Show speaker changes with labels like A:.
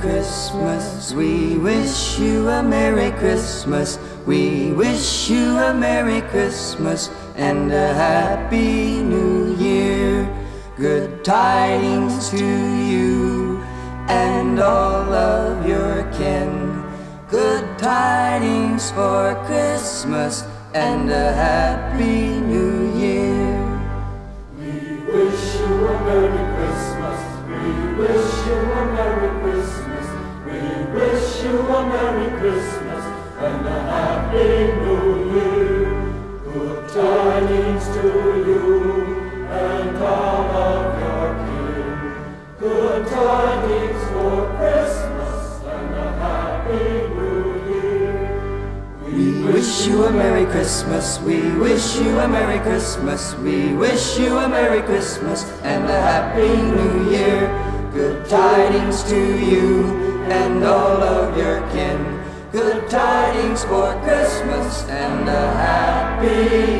A: Christmas. We wish you a Merry Christmas. We wish you a Merry Christmas and a Happy New Year. Good tidings to you and all of your kin. Good tidings for Christmas and a Happy
B: Christmas and a Happy New Year. Good tidings to you and all of your kin. Good tidings for Christmas and a Happy New Year.
A: We wish you a Merry Christmas. We wish you a Merry Christmas. We wish you a Merry Christmas and a Happy New Year. Good tidings to you and all of your kin. Good tidings for Christmas and a Happy.